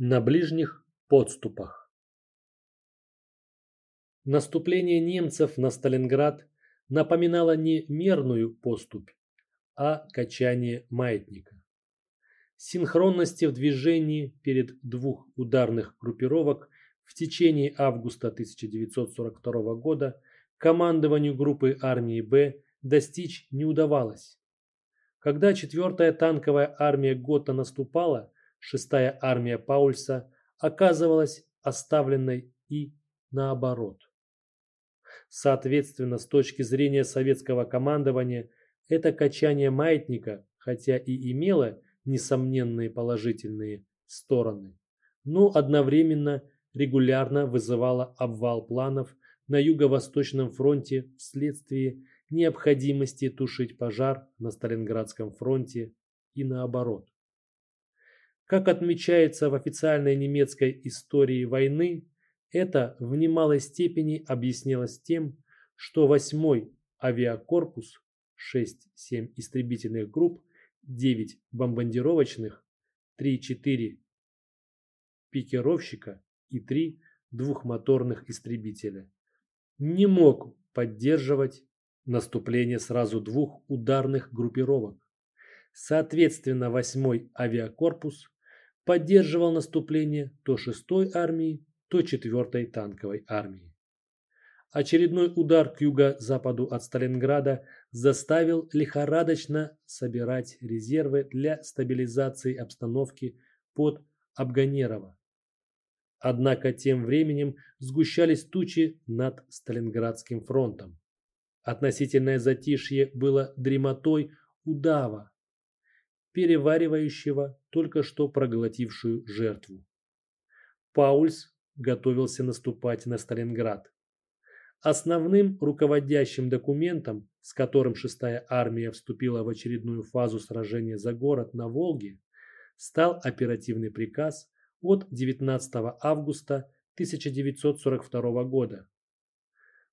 На ближних подступах. Наступление немцев на Сталинград напоминало не мерную поступь, а качание маятника. Синхронности в движении перед двух ударных группировок в течение августа 1942 года командованию группы армии Б достичь не удавалось. Когда 4-я танковая армия Готта наступала, шестая армия Паульса оказывалась оставленной и наоборот. Соответственно, с точки зрения советского командования, это качание маятника, хотя и имело несомненные положительные стороны, но одновременно регулярно вызывало обвал планов на Юго-Восточном фронте вследствие необходимости тушить пожар на Сталинградском фронте и наоборот. Как отмечается в официальной немецкой истории войны, это в немалой степени объяснялось тем, что 8-й авиакорпус, 6-7 истребительных групп, 9 бомбардировочных, 3-4 пикировщика и 3 двухмоторных истребителя не мог поддерживать наступление сразу двух ударных группировок. Соответственно, 8-й авиакорпус поддерживал наступление то 6-й армии, то 4-й танковой армии. Очередной удар к юго-западу от Сталинграда заставил лихорадочно собирать резервы для стабилизации обстановки под Абганерово. Однако тем временем сгущались тучи над Сталинградским фронтом. Относительное затишье было дремотой удава, переваривающего только что проглотившую жертву. Паульс готовился наступать на Сталинград. Основным руководящим документом, с которым 6-я армия вступила в очередную фазу сражения за город на Волге, стал оперативный приказ от 19 августа 1942 года.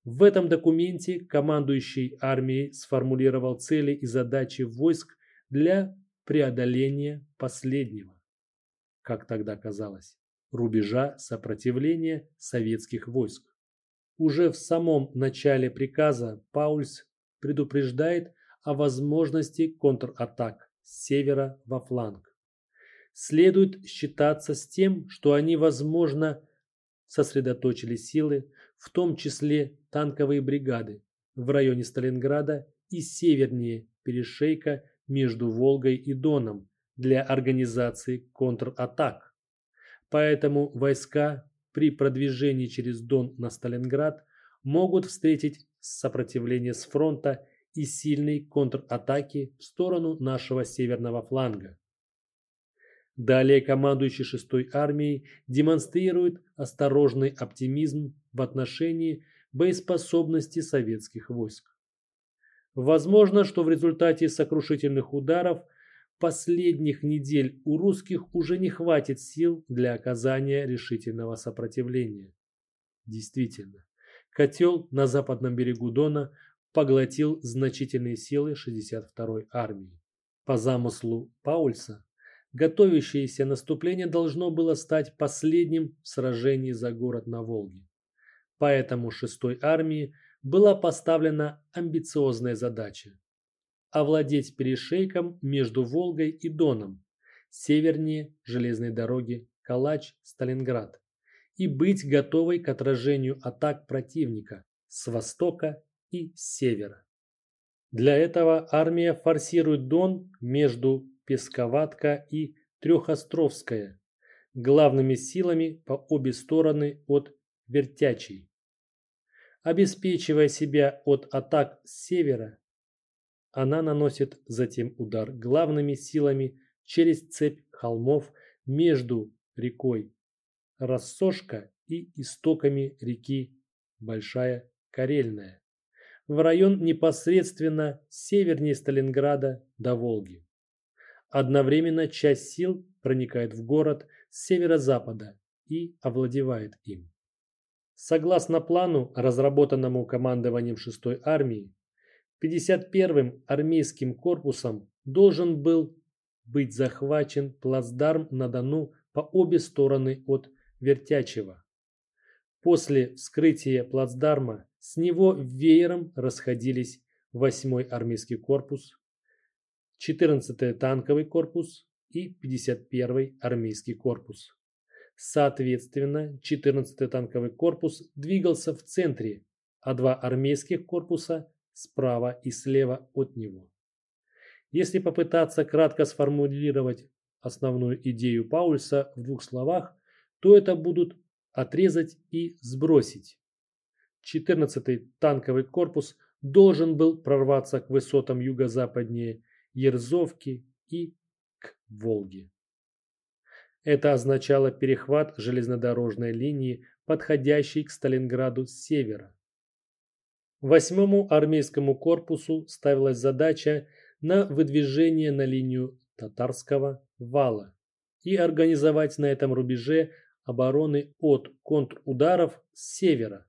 В этом документе командующий армией сформулировал цели и задачи войск для преодоления последнего, как тогда казалось, рубежа сопротивления советских войск. Уже в самом начале приказа Паульс предупреждает о возможности контратак с севера во фланг. Следует считаться с тем, что они, возможно, сосредоточили силы, в том числе танковые бригады, в районе Сталинграда и севернее перешейка между Волгой и Доном для организации контратак. Поэтому войска при продвижении через Дон на Сталинград могут встретить сопротивление с фронта и сильные контратаки в сторону нашего северного фланга. Далее командующий 6-й армией демонстрирует осторожный оптимизм в отношении боеспособности советских войск. Возможно, что в результате сокрушительных ударов последних недель у русских уже не хватит сил для оказания решительного сопротивления. Действительно, котел на западном берегу Дона поглотил значительные силы 62-й армии. По замыслу Паульса, готовящееся наступление должно было стать последним в сражении за город на Волге. Поэтому 6-й армии была поставлена амбициозная задача – овладеть перешейком между Волгой и Доном, севернее железной дороги Калач-Сталинград и быть готовой к отражению атак противника с востока и с севера. Для этого армия форсирует Дон между Песковатка и Трехостровская главными силами по обе стороны от Вертячей обеспечивая себя от атак с севера, она наносит затем удар главными силами через цепь холмов между рекой Рассошка и истоками реки Большая Карельная в район непосредственно севернее Сталинграда до Волги. Одновременно часть сил проникает в город с северо-запада и овладевает им. Согласно плану, разработанному командованием 6-й армии, 51-м армейским корпусом должен был быть захвачен плацдарм на Дону по обе стороны от Вертячева. После вскрытия плацдарма с него веером расходились 8-й армейский корпус, 14-й танковый корпус и 51-й армейский корпус. Соответственно, 14-й танковый корпус двигался в центре, а два армейских корпуса справа и слева от него. Если попытаться кратко сформулировать основную идею Паульса в двух словах, то это будут отрезать и сбросить. 14-й танковый корпус должен был прорваться к высотам юго-западнее Ерзовки и к Волге. Это означало перехват железнодорожной линии, подходящей к Сталинграду с севера. Восьмому армейскому корпусу ставилась задача на выдвижение на линию татарского вала и организовать на этом рубеже обороны от контрударов с севера.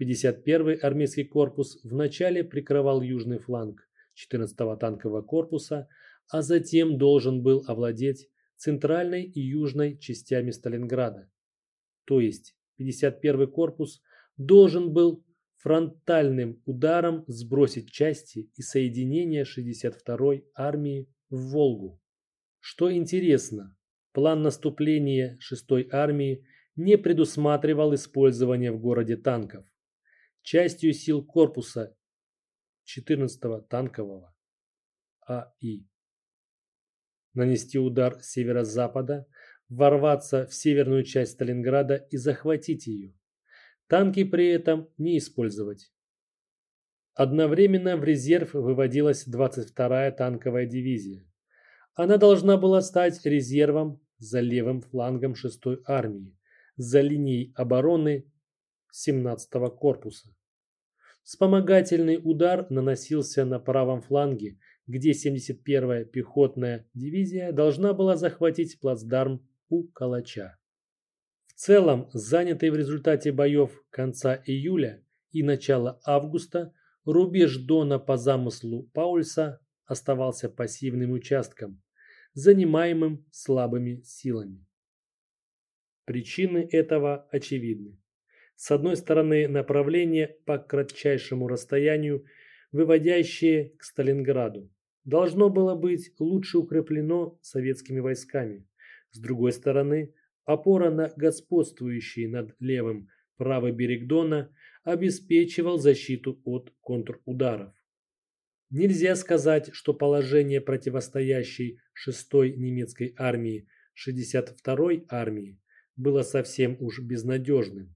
51-й армейский корпус вначале прикрывал южный фланг 14-го танкового корпуса, а затем должен был овладеть центральной и южной частями Сталинграда. То есть 51-й корпус должен был фронтальным ударом сбросить части и соединения 62-й армии в Волгу. Что интересно, план наступления 6-й армии не предусматривал использование в городе танков. Частью сил корпуса 14-го танкового АИ нанести удар с северо-запада, ворваться в северную часть Сталинграда и захватить ее. Танки при этом не использовать. Одновременно в резерв выводилась 22-я танковая дивизия. Она должна была стать резервом за левым флангом 6-й армии, за линией обороны 17-го корпуса. Вспомогательный удар наносился на правом фланге где 71-я пехотная дивизия должна была захватить плацдарм у Калача. В целом, занятый в результате боев конца июля и начала августа, рубеж Дона по замыслу Паульса оставался пассивным участком, занимаемым слабыми силами. Причины этого очевидны. С одной стороны, направление по кратчайшему расстоянию, выводящее к Сталинграду должно было быть лучше укреплено советскими войсками. С другой стороны, опора на господствующий над левым правый берег Дона обеспечивал защиту от контрударов. Нельзя сказать, что положение противостоящей 6-й немецкой армии 62-й армии было совсем уж безнадежным.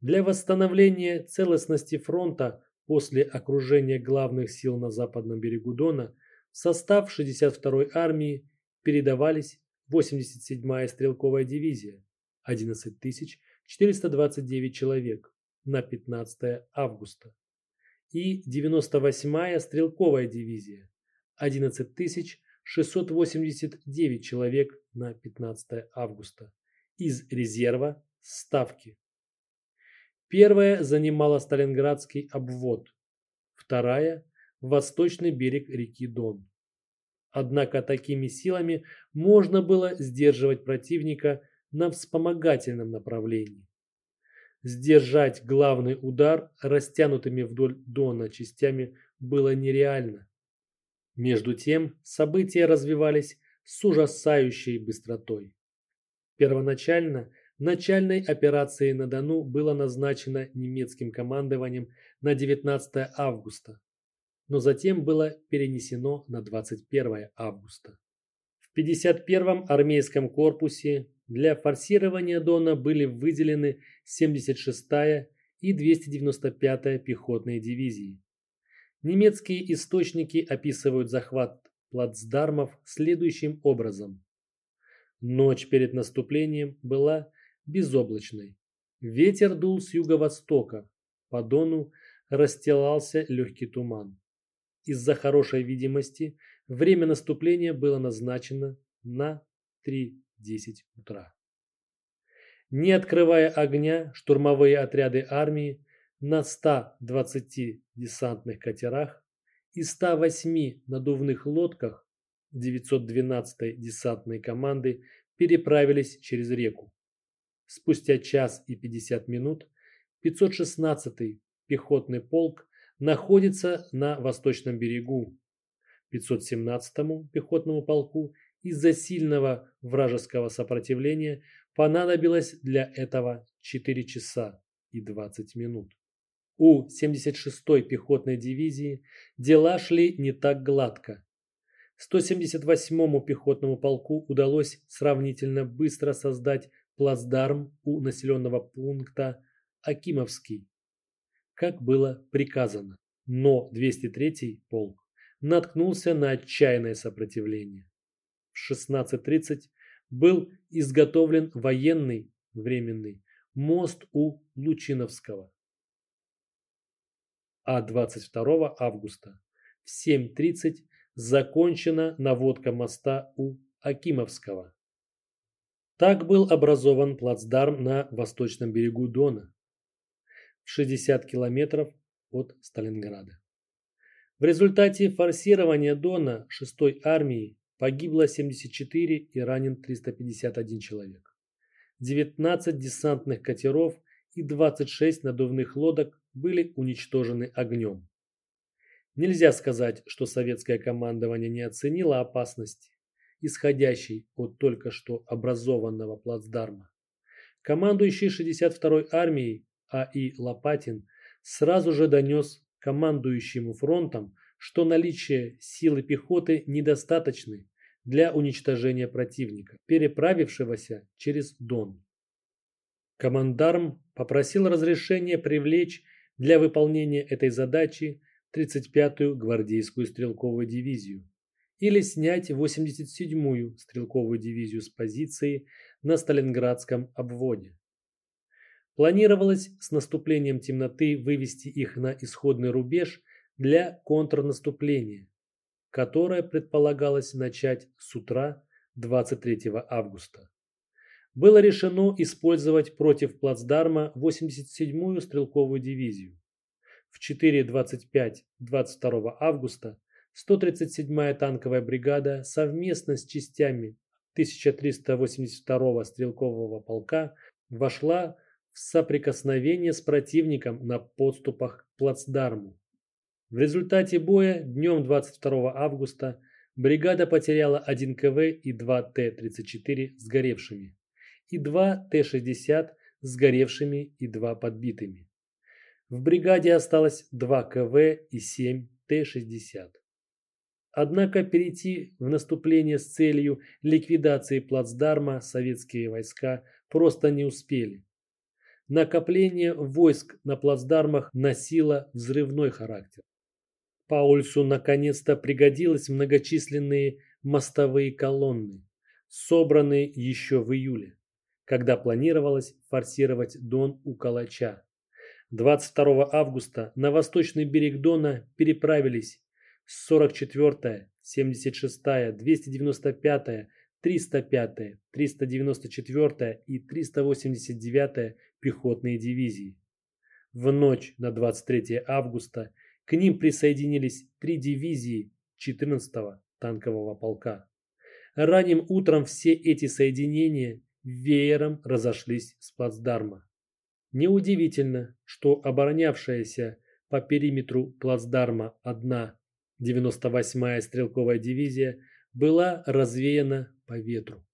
Для восстановления целостности фронта после окружения главных сил на западном берегу Дона в состав 62-й армии передавались 87-я стрелковая дивизия 11 429 человек на 15 августа и 98-я стрелковая дивизия 11 689 человек на 15 августа из резерва Ставки. Первая занимала Сталинградский обвод, вторая восточный берег реки Дон. Однако такими силами можно было сдерживать противника на вспомогательном направлении. Сдержать главный удар растянутыми вдоль Дона частями было нереально. Между тем события развивались с ужасающей быстротой. Первоначально начальной операцией на Дону было назначено немецким командованием на 19 августа но затем было перенесено на 21 августа. В 51-м армейском корпусе для форсирования Дона были выделены 76-я и 295-я пехотные дивизии. Немецкие источники описывают захват плацдармов следующим образом. Ночь перед наступлением была безоблачной. Ветер дул с юго-востока. По Дону расстилался легкий туман. Из-за хорошей видимости время наступления было назначено на 3.10 утра. Не открывая огня, штурмовые отряды армии на 120 десантных катерах и 108 надувных лодках 912-й десантной команды переправились через реку. Спустя час и 50 минут 516-й пехотный полк находится на восточном берегу. 517-му пехотному полку из-за сильного вражеского сопротивления понадобилось для этого 4 часа и 20 минут. У 76-й пехотной дивизии дела шли не так гладко. 178-му пехотному полку удалось сравнительно быстро создать плацдарм у населенного пункта Акимовский, как было приказано. Но 203-й полк наткнулся на отчаянное сопротивление. В 16.30 был изготовлен военный временный мост у Лучиновского. А 22 августа в 7.30 закончена наводка моста у Акимовского. Так был образован плацдарм на восточном берегу Дона, в 60 километров от Сталинграда. В результате форсирования Дона 6-й армии погибло 74 и ранен 351 человек. 19 десантных катеров и 26 надувных лодок были уничтожены огнем. Нельзя сказать, что советское командование не оценило опасности исходящий от только что образованного плацдарма. Командующий 62-й армией А.И. Лопатин сразу же донес командующему фронтом, что наличие силы пехоты недостаточны для уничтожения противника, переправившегося через Дон. Командарм попросил разрешения привлечь для выполнения этой задачи 35-ю гвардейскую стрелковую дивизию, или снять 87-ю стрелковую дивизию с позиции на Сталинградском обводе. Планировалось с наступлением темноты вывести их на исходный рубеж для контрнаступления, которое предполагалось начать с утра 23 августа. Было решено использовать против плацдарма 87-ю стрелковую дивизию. В 4.25 22 августа 137-я танковая бригада совместно с частями 1382-го стрелкового полка вошла в соприкосновение с противником на подступах к плацдарму. В результате боя днем 22 августа бригада потеряла 1 КВ и 2 Т-34 сгоревшими, и 2 Т-60 сгоревшими и 2 подбитыми. В бригаде осталось 2 КВ и 7 Т-60. Однако перейти в наступление с целью ликвидации плацдарма советские войска просто не успели. Накопление войск на плацдармах носило взрывной характер. Паульсу наконец-то пригодились многочисленные мостовые колонны, собранные еще в июле, когда планировалось форсировать Дон у Калача. 22 августа на восточный берег Дона переправились 44-я, 76-я, 295-я, 305-я, 394-я и 389-я пехотные дивизии. В ночь на 23 августа к ним присоединились три дивизии 14-го танкового полка. Ранним утром все эти соединения веером разошлись с плацдарма. Неудивительно, что оборонявшаяся по периметру плацдарма одна 98-я стрелковая дивизия была развеяна по ветру.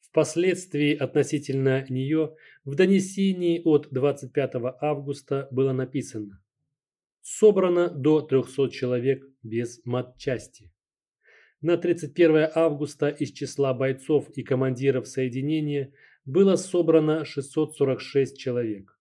Впоследствии относительно нее в донесении от 25 августа было написано «Собрано до 300 человек без матчасти». На 31 августа из числа бойцов и командиров соединения было собрано 646 человек.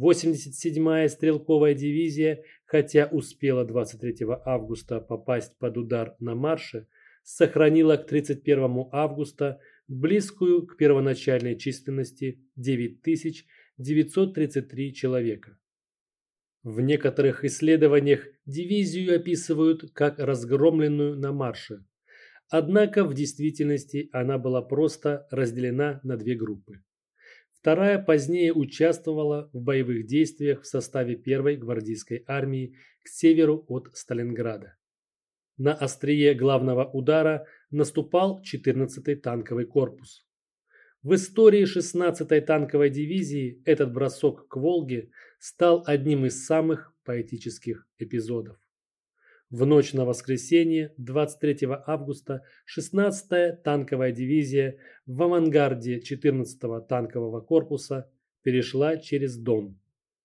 87-я стрелковая дивизия, хотя успела 23 августа попасть под удар на марше, сохранила к 31 августа близкую к первоначальной численности 9933 человека. В некоторых исследованиях дивизию описывают как разгромленную на марше. Однако в действительности она была просто разделена на две группы. Вторая позднее участвовала в боевых действиях в составе первой гвардейской армии к северу от Сталинграда. На острие главного удара наступал 14-й танковый корпус. В истории 16-й танковой дивизии этот бросок к Волге стал одним из самых поэтических эпизодов. В ночь на воскресенье, 23 августа, 16-я танковая дивизия в авангарде 14-го танкового корпуса перешла через Дон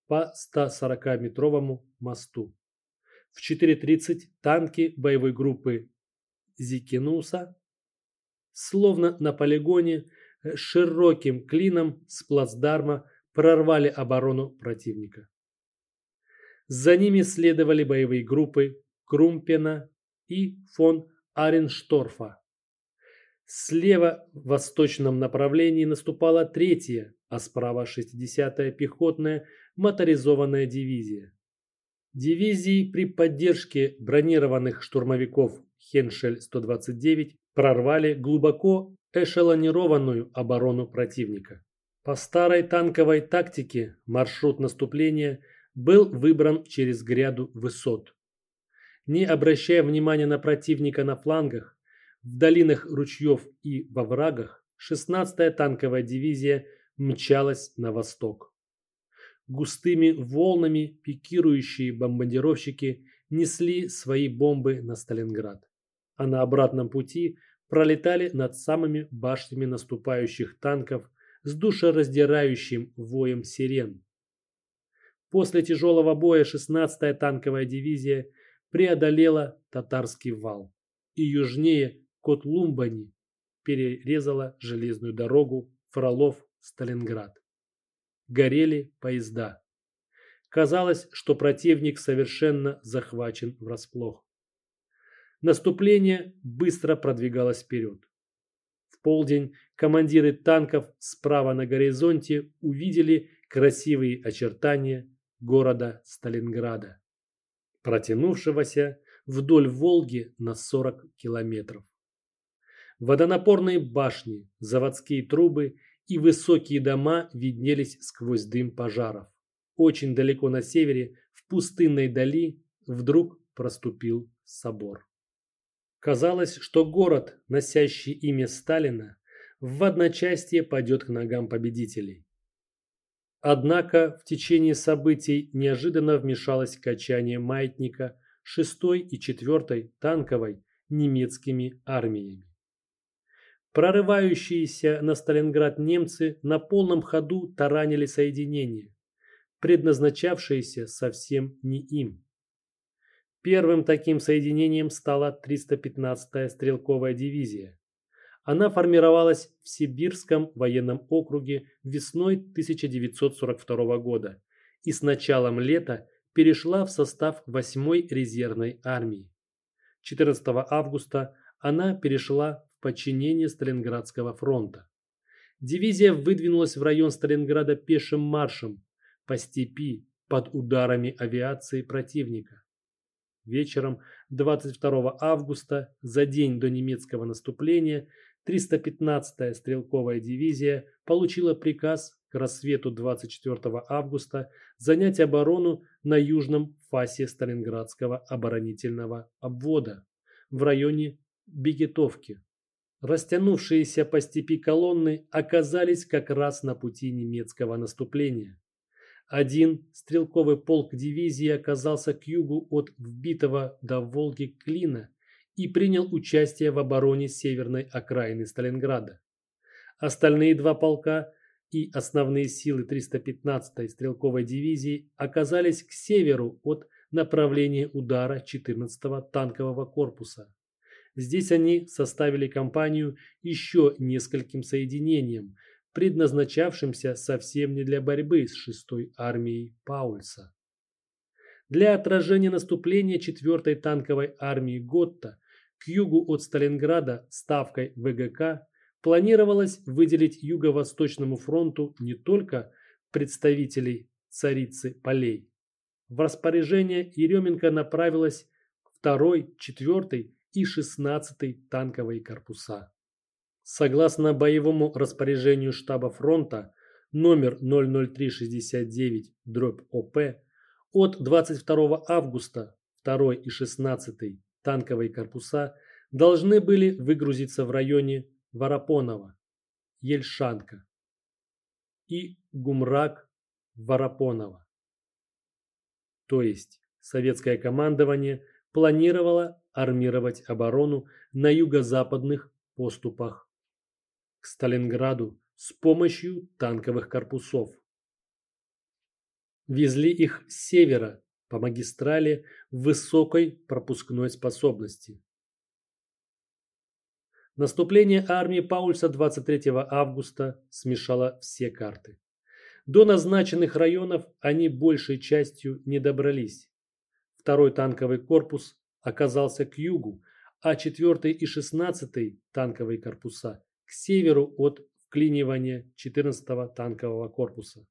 по 140-метровому мосту. В 4.30 танки боевой группы Зикинуса, словно на полигоне, широким клином с плацдарма прорвали оборону противника. За ними следовали боевые группы Крумпена и фон Ареншторфа. Слева в восточном направлении наступала третья, а справа 60-я пехотная моторизованная дивизия. Дивизии при поддержке бронированных штурмовиков Хеншель-129 прорвали глубоко эшелонированную оборону противника. По старой танковой тактике маршрут наступления был выбран через гряду высот не обращая внимания на противника на флангах, в долинах ручьев и во врагах, 16-я танковая дивизия мчалась на восток. Густыми волнами пикирующие бомбардировщики несли свои бомбы на Сталинград, а на обратном пути пролетали над самыми башнями наступающих танков с душераздирающим воем сирен. После тяжелого боя 16-я танковая дивизия преодолела татарский вал и южнее Котлумбани перерезала железную дорогу Фролов-Сталинград. Горели поезда. Казалось, что противник совершенно захвачен врасплох. Наступление быстро продвигалось вперед. В полдень командиры танков справа на горизонте увидели красивые очертания города Сталинграда протянувшегося вдоль Волги на 40 километров. Водонапорные башни, заводские трубы и высокие дома виднелись сквозь дым пожаров. Очень далеко на севере, в пустынной дали, вдруг проступил собор. Казалось, что город, носящий имя Сталина, в одночасье пойдет к ногам победителей. Однако в течение событий неожиданно вмешалось качание маятника 6 и 4 танковой немецкими армиями. Прорывающиеся на Сталинград немцы на полном ходу таранили соединения, предназначавшиеся совсем не им. Первым таким соединением стала 315-я стрелковая дивизия, она формировалась в Сибирском военном округе весной 1942 года и с началом лета перешла в состав 8-й резервной армии. 14 августа она перешла в подчинение Сталинградского фронта. Дивизия выдвинулась в район Сталинграда пешим маршем по степи под ударами авиации противника. Вечером 22 августа, за день до немецкого наступления, 315-я стрелковая дивизия получила приказ к рассвету 24 августа занять оборону на южном фасе Сталинградского оборонительного обвода в районе Бегетовки. Растянувшиеся по степи колонны оказались как раз на пути немецкого наступления. Один стрелковый полк дивизии оказался к югу от вбитого до Волги клина и принял участие в обороне северной окраины Сталинграда. Остальные два полка и основные силы 315-й стрелковой дивизии оказались к северу от направления удара 14-го танкового корпуса. Здесь они составили компанию еще нескольким соединениям, предназначавшимся совсем не для борьбы с 6-й армией Паульса. Для отражения наступления 4-й танковой армии Готта к югу от Сталинграда ставкой ВГК планировалось выделить Юго-Восточному фронту не только представителей царицы полей. В распоряжение Еременко направилась 2, 4 и 16 танковые корпуса. Согласно боевому распоряжению штаба фронта номер 00369-ОП от 22 августа 2 и 16 танковые корпуса должны были выгрузиться в районе Воропонова. Ельшанка и Гумрак Варапонова. То есть советское командование планировало армировать оборону на юго-западных поступах к Сталинграду с помощью танковых корпусов. Везли их с севера по магистрали высокой пропускной способности. Наступление армии Паульса 23 августа смешало все карты. До назначенных районов они большей частью не добрались. Второй танковый корпус оказался к югу, а 4 и 16 танковые корпуса к северу от вклинивания 14 танкового корпуса.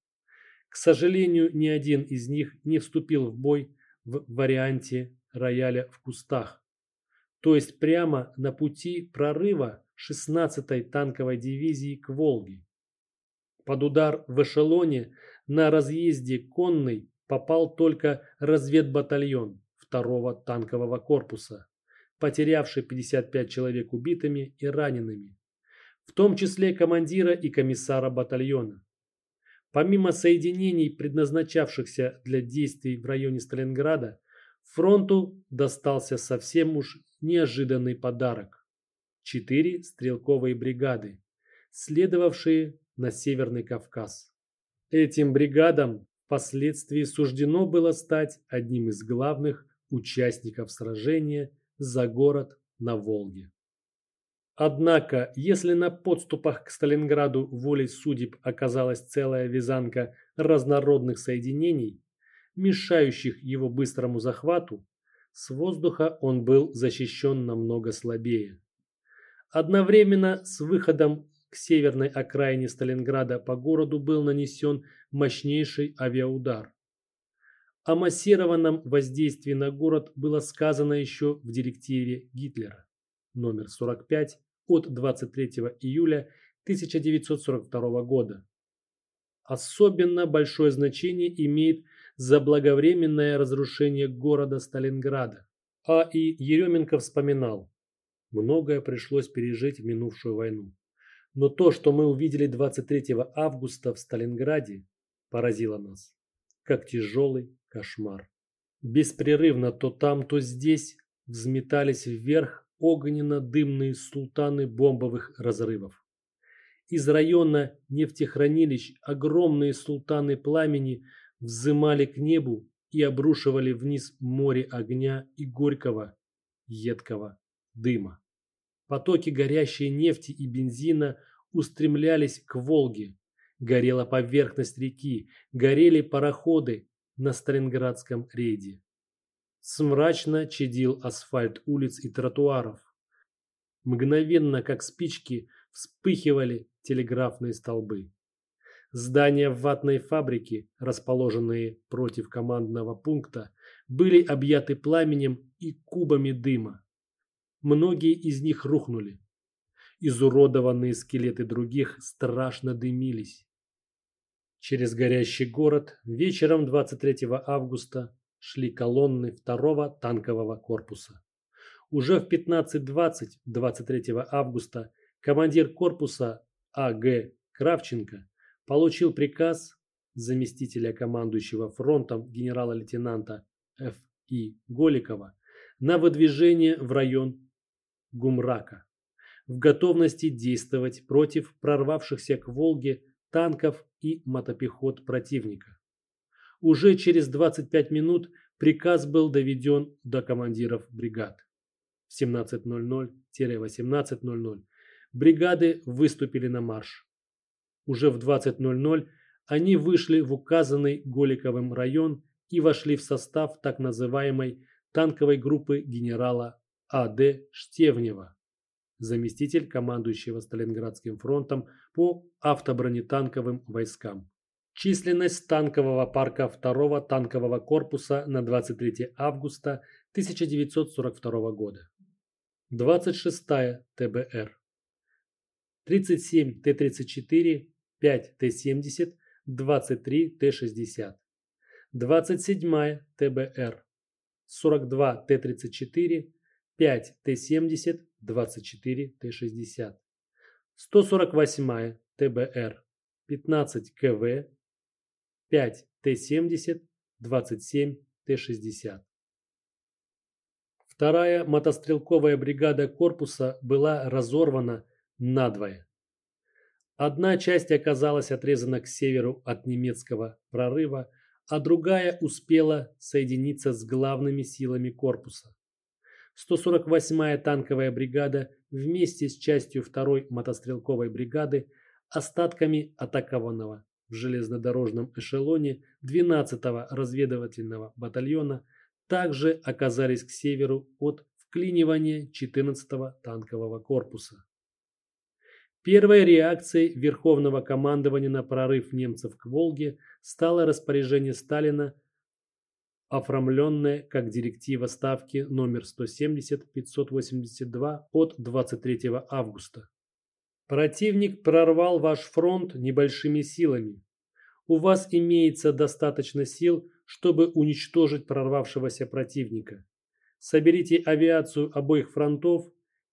К сожалению, ни один из них не вступил в бой в варианте рояля в кустах, то есть прямо на пути прорыва 16-й танковой дивизии к Волге. Под удар в эшелоне на разъезде конный попал только разведбатальон 2-го танкового корпуса, потерявший 55 человек убитыми и ранеными, в том числе командира и комиссара батальона. Помимо соединений, предназначавшихся для действий в районе Сталинграда, фронту достался совсем уж неожиданный подарок. Четыре стрелковые бригады, следовавшие на Северный Кавказ. Этим бригадам впоследствии суждено было стать одним из главных участников сражения за город на Волге. Однако, если на подступах к Сталинграду волей судеб оказалась целая вязанка разнородных соединений, мешающих его быстрому захвату, с воздуха он был защищен намного слабее. Одновременно с выходом к северной окраине Сталинграда по городу был нанесен мощнейший авиаудар. О массированном воздействии на город было сказано еще в директиве Гитлера номер 45 от 23 июля 1942 года. Особенно большое значение имеет заблаговременное разрушение города Сталинграда. А и Еременко вспоминал, многое пришлось пережить в минувшую войну. Но то, что мы увидели 23 августа в Сталинграде, поразило нас, как тяжелый кошмар. Беспрерывно то там, то здесь взметались вверх огненно-дымные султаны бомбовых разрывов. Из района нефтехранилищ огромные султаны пламени взымали к небу и обрушивали вниз море огня и горького, едкого дыма. Потоки горящей нефти и бензина устремлялись к Волге. Горела поверхность реки, горели пароходы на Сталинградском рейде. Смрачно чадил асфальт улиц и тротуаров. Мгновенно, как спички, вспыхивали телеграфные столбы. Здания ватной фабрики, расположенные против командного пункта, были объяты пламенем и кубами дыма. Многие из них рухнули. Изуродованные скелеты других страшно дымились. Через горящий город вечером 23 августа шли колонны второго танкового корпуса. Уже в 15.20 23 августа командир корпуса А.Г. Кравченко получил приказ заместителя командующего фронтом генерала-лейтенанта Ф.И. Голикова на выдвижение в район Гумрака в готовности действовать против прорвавшихся к Волге танков и мотопехот противника. Уже через 25 минут приказ был доведен до командиров бригад. В 17.00-18.00 бригады выступили на марш. Уже в 20.00 они вышли в указанный Голиковым район и вошли в состав так называемой танковой группы генерала А.Д. Штевнева, заместитель командующего Сталинградским фронтом по автобронетанковым войскам. Численность танкового парка 2-го танкового корпуса на 23 августа 1942 года. 26-я ТБР. 37 Т-34, 5 Т-70, 23 Т-60. 27-я ТБР. 42 Т-34, 5 Т-70, 24 Т-60. 148 ТБР, 15 КВ, 5 Т-70, 27 Т-60. Вторая мотострелковая бригада корпуса была разорвана надвое. Одна часть оказалась отрезана к северу от немецкого прорыва, а другая успела соединиться с главными силами корпуса. 148-я танковая бригада вместе с частью 2-й мотострелковой бригады, остатками атакованного в железнодорожном эшелоне 12-го разведывательного батальона также оказались к северу от вклинивания 14-го танкового корпуса. Первой реакцией Верховного командования на прорыв немцев к Волге стало распоряжение Сталина, оформленное как директива Ставки номер 170-582 от 23 августа. Противник прорвал ваш фронт небольшими силами. У вас имеется достаточно сил, чтобы уничтожить прорвавшегося противника. Соберите авиацию обоих фронтов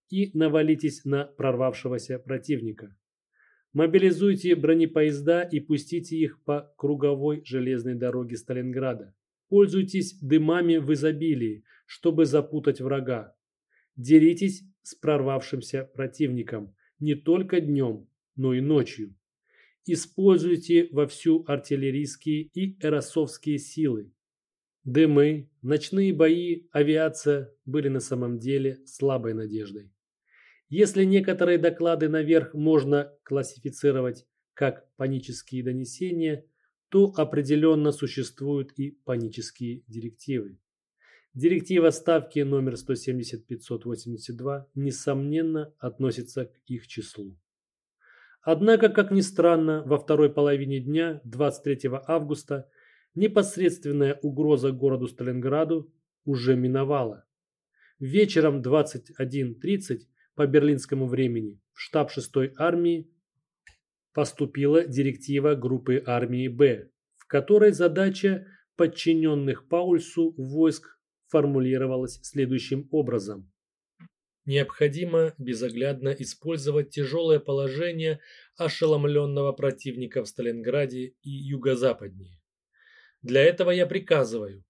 и навалитесь на прорвавшегося противника. Мобилизуйте бронепоезда и пустите их по круговой железной дороге Сталинграда. Пользуйтесь дымами в изобилии, чтобы запутать врага. Деритесь с прорвавшимся противником не только днем, но и ночью. Используйте вовсю артиллерийские и эросовские силы. Дымы, ночные бои, авиация были на самом деле слабой надеждой. Если некоторые доклады наверх можно классифицировать как панические донесения, то определенно существуют и панические директивы. Директива ставки номер 170-582 несомненно относится к их числу. Однако, как ни странно, во второй половине дня 23 августа непосредственная угроза городу Сталинграду уже миновала. Вечером 21.30 по берлинскому времени в штаб 6-й армии поступила директива группы армии «Б», в которой задача подчиненных Паульсу войск формулировалась следующим образом. Необходимо безоглядно использовать тяжелое положение ошеломленного противника в Сталинграде и юго-западнее. Для этого я приказываю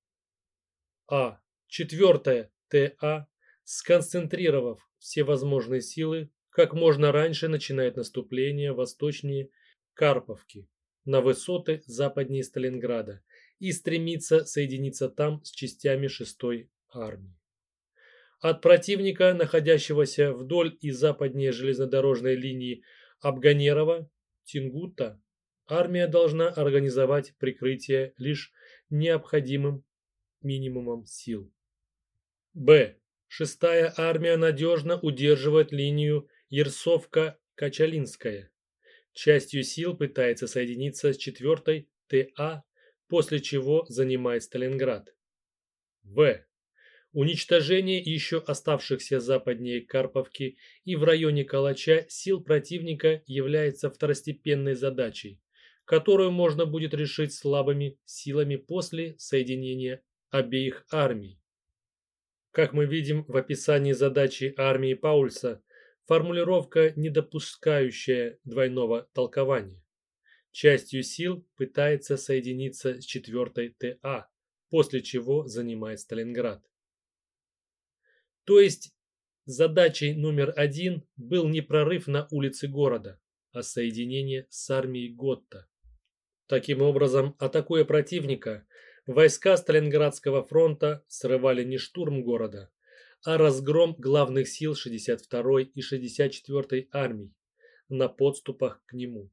А. 4 ТА, сконцентрировав все возможные силы, как можно раньше начинает наступление восточнее Карповки на высоты западнее Сталинграда и стремится соединиться там с частями 6-й армии. От противника, находящегося вдоль и западнее железнодорожной линии Абганерова, Тингута, армия должна организовать прикрытие лишь необходимым минимумом сил. Б. Шестая армия надежно удерживает линию Ерсовка-Качалинская. Частью сил пытается соединиться с 4 ТА, после чего занимает Сталинград. В. Уничтожение еще оставшихся западнее Карповки и в районе Калача сил противника является второстепенной задачей, которую можно будет решить слабыми силами после соединения обеих армий. Как мы видим в описании задачи армии Паульса, формулировка, не допускающая двойного толкования. Частью сил пытается соединиться с 4 ТА, после чего занимает Сталинград. То есть задачей номер один был не прорыв на улицы города, а соединение с армией Готта. Таким образом, атакуя противника, войска Сталинградского фронта срывали не штурм города, а разгром главных сил 62-й и 64-й армий на подступах к нему.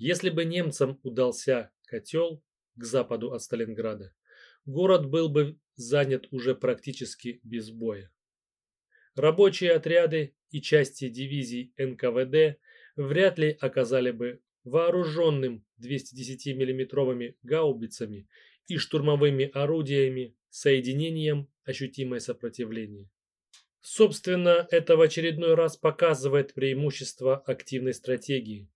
Если бы немцам удался котел к западу от Сталинграда, город был бы занят уже практически без боя. Рабочие отряды и части дивизий НКВД вряд ли оказали бы вооруженным 210 миллиметровыми гаубицами и штурмовыми орудиями соединением ощутимое сопротивление. Собственно, это в очередной раз показывает преимущество активной стратегии.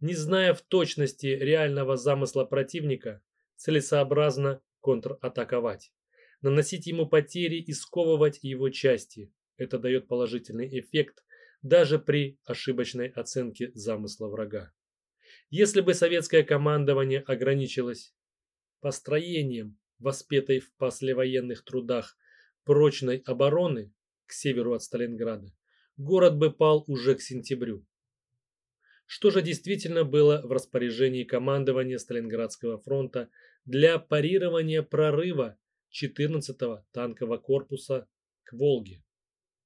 Не зная в точности реального замысла противника, целесообразно контратаковать, наносить ему потери и сковывать его части, это дает положительный эффект, даже при ошибочной оценке замысла врага. Если бы советское командование ограничилось построением, воспетой в послевоенных трудах, прочной обороны к северу от Сталинграда, город бы пал уже к сентябрю. Что же действительно было в распоряжении командования Сталинградского фронта для парирования прорыва 14-го танкового корпуса к Волге?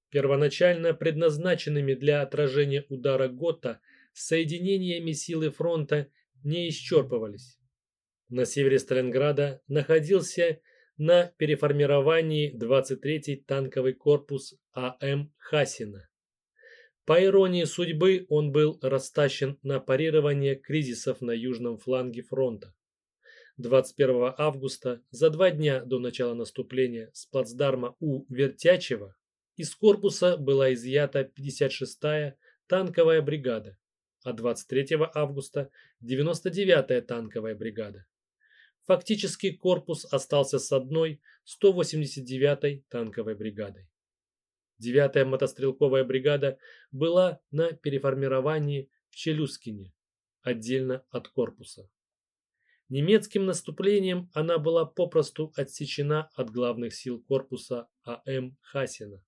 Первоначально предназначенными для отражения удара Готта соединениями силы фронта не исчерпывались. На севере Сталинграда находился на переформировании 23-й танковый корпус А.М. Хасина. По иронии судьбы, он был растащен на парирование кризисов на южном фланге фронта. 21 августа, за два дня до начала наступления с плацдарма у Вертячева, из корпуса была изъята 56-я танковая бригада, а 23 августа 99-я танковая бригада. Фактически корпус остался с одной 189-й танковой бригадой. 9-я мотострелковая бригада была на переформировании в Челюскине, отдельно от корпуса. Немецким наступлением она была попросту отсечена от главных сил корпуса А.М. Хасина.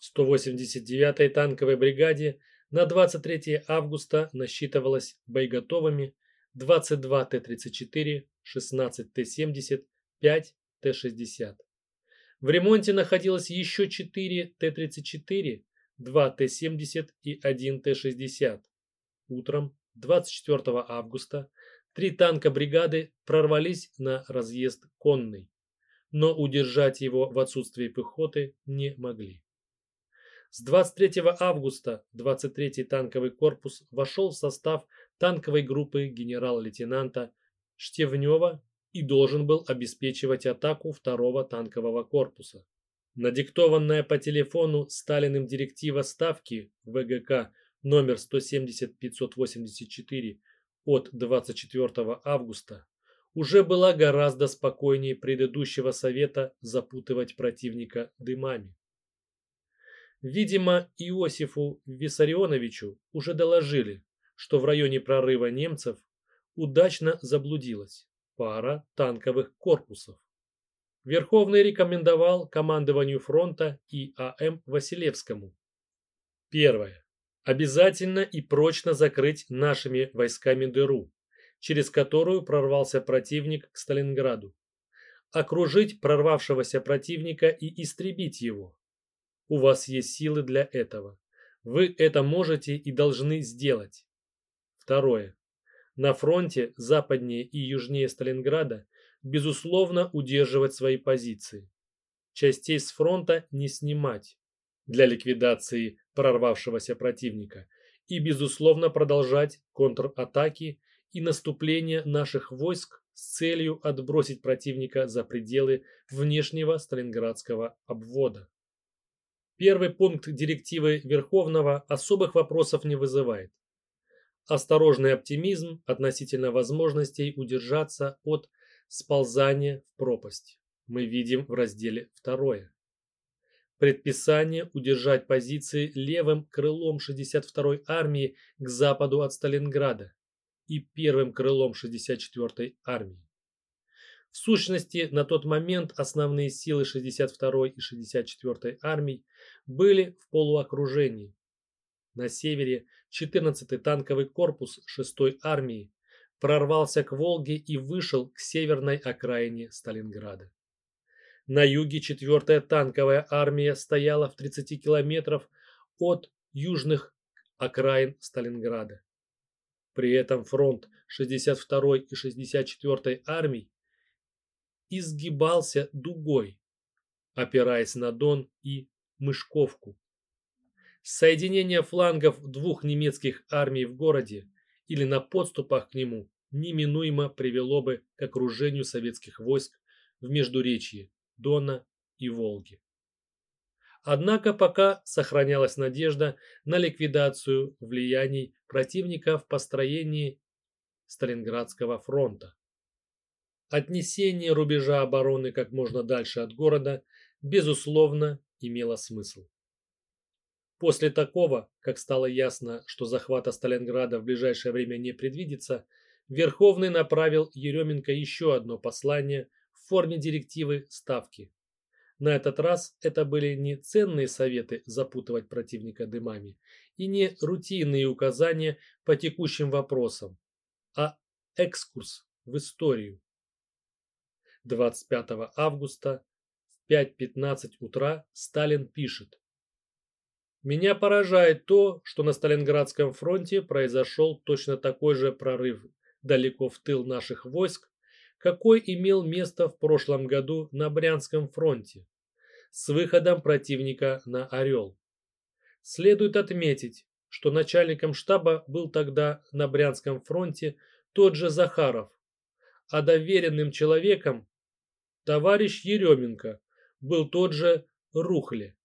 В 189-й танковой бригаде на 23 августа насчитывалось боеготовыми 22 Т-34, 16 Т-70, 5 Т-60. В ремонте находилось еще 4 Т-34, 2 Т-70 и 1 Т-60. Утром 24 августа три танка бригады прорвались на разъезд конный, но удержать его в отсутствии пехоты не могли. С 23 августа 23-й танковый корпус вошел в состав танковой группы генерал-лейтенанта Штевнева и должен был обеспечивать атаку второго танкового корпуса. Надиктованная по телефону Сталиным директива Ставки ВГК номер 170-584 от 24 августа уже была гораздо спокойнее предыдущего совета запутывать противника дымами. Видимо, Иосифу Виссарионовичу уже доложили, что в районе прорыва немцев удачно заблудилась пара танковых корпусов. Верховный рекомендовал командованию фронта и А.М. Василевскому. Первое. Обязательно и прочно закрыть нашими войсками дыру, через которую прорвался противник к Сталинграду. Окружить прорвавшегося противника и истребить его. У вас есть силы для этого. Вы это можете и должны сделать. Второе. На фронте западнее и южнее Сталинграда безусловно удерживать свои позиции. Частей с фронта не снимать для ликвидации прорвавшегося противника и безусловно продолжать контратаки и наступление наших войск с целью отбросить противника за пределы внешнего Сталинградского обвода. Первый пункт директивы Верховного особых вопросов не вызывает. Осторожный оптимизм относительно возможностей удержаться от сползания в пропасть мы видим в разделе второе. Предписание удержать позиции левым крылом 62-й армии к западу от Сталинграда и первым крылом 64-й армии. В сущности, на тот момент основные силы 62-й и 64-й армий были в полуокружении. На севере 14-й танковый корпус 6-й армии прорвался к Волге и вышел к северной окраине Сталинграда. На юге 4-я танковая армия стояла в 30 километров от южных окраин Сталинграда. При этом фронт 62-й и 64-й армий изгибался дугой, опираясь на Дон и Мышковку. Соединение флангов двух немецких армий в городе или на подступах к нему неминуемо привело бы к окружению советских войск в Междуречье Дона и Волги. Однако пока сохранялась надежда на ликвидацию влияний противника в построении Сталинградского фронта. Отнесение рубежа обороны как можно дальше от города, безусловно, имело смысл. После такого, как стало ясно, что захвата Сталинграда в ближайшее время не предвидится, Верховный направил Еременко еще одно послание в форме директивы Ставки. На этот раз это были не ценные советы запутывать противника дымами и не рутинные указания по текущим вопросам, а экскурс в историю. 25 августа в 5.15 утра Сталин пишет. Меня поражает то, что на Сталинградском фронте произошел точно такой же прорыв далеко в тыл наших войск, какой имел место в прошлом году на Брянском фронте, с выходом противника на Орел. Следует отметить, что начальником штаба был тогда на Брянском фронте тот же Захаров, а доверенным человеком товарищ Еременко был тот же Рухле.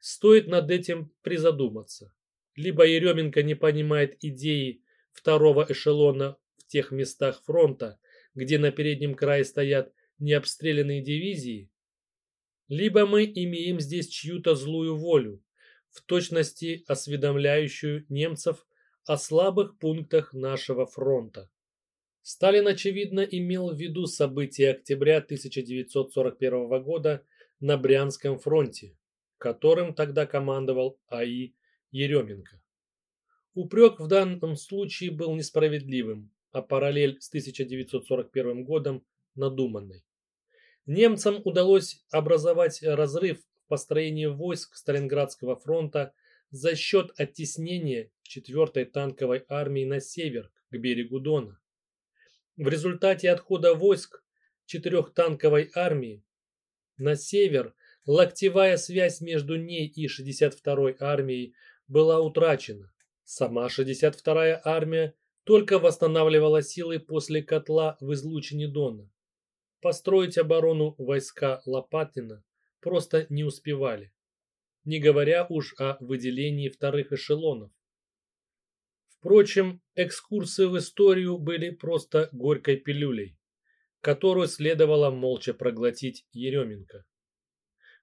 Стоит над этим призадуматься. Либо Еременко не понимает идеи второго эшелона в тех местах фронта, где на переднем крае стоят необстрелянные дивизии, либо мы имеем здесь чью-то злую волю, в точности осведомляющую немцев о слабых пунктах нашего фронта. Сталин, очевидно, имел в виду события октября 1941 года на Брянском фронте, которым тогда командовал А.И. Еременко. Упрек в данном случае был несправедливым, а параллель с 1941 годом надуманной. Немцам удалось образовать разрыв в построении войск Сталинградского фронта за счет оттеснения 4-й танковой армии на север, к берегу Дона. В результате отхода войск 4-танковой армии на север локтевая связь между ней и 62-й армией была утрачена. Сама 62-я армия только восстанавливала силы после котла в излучине Дона. Построить оборону войска Лопатина просто не успевали, не говоря уж о выделении вторых эшелонов. Впрочем, экскурсы в историю были просто горькой пилюлей, которую следовало молча проглотить Еременко.